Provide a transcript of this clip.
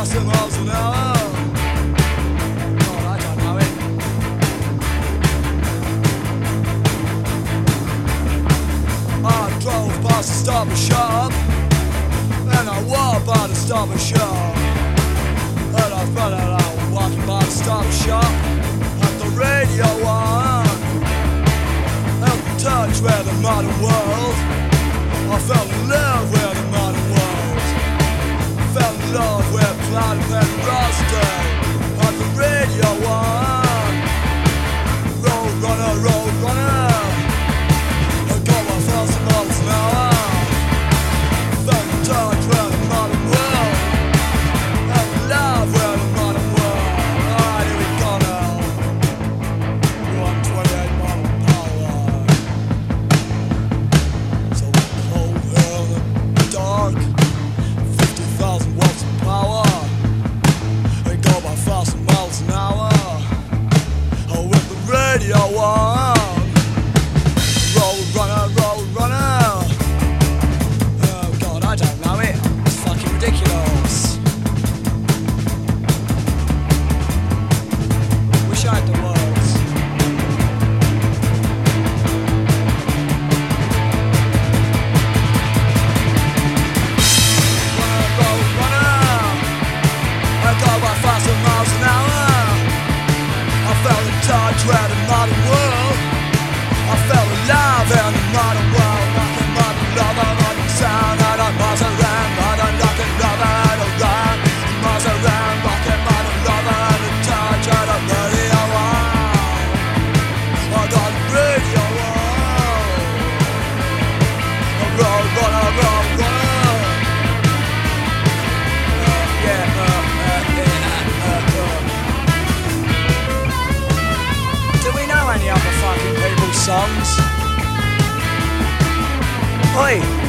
I drove past the stop shop, and I walked by the stop shop. And I found out walking the stop shop, had the radio on, with the modern world. I fell in love Platinum and Rusty. Touch with modern world. I alive in the modern world. Modern modern sound, and I'm miles around. Modern lover, and around. Modern radio. I radio. A runner, road songs? Oi,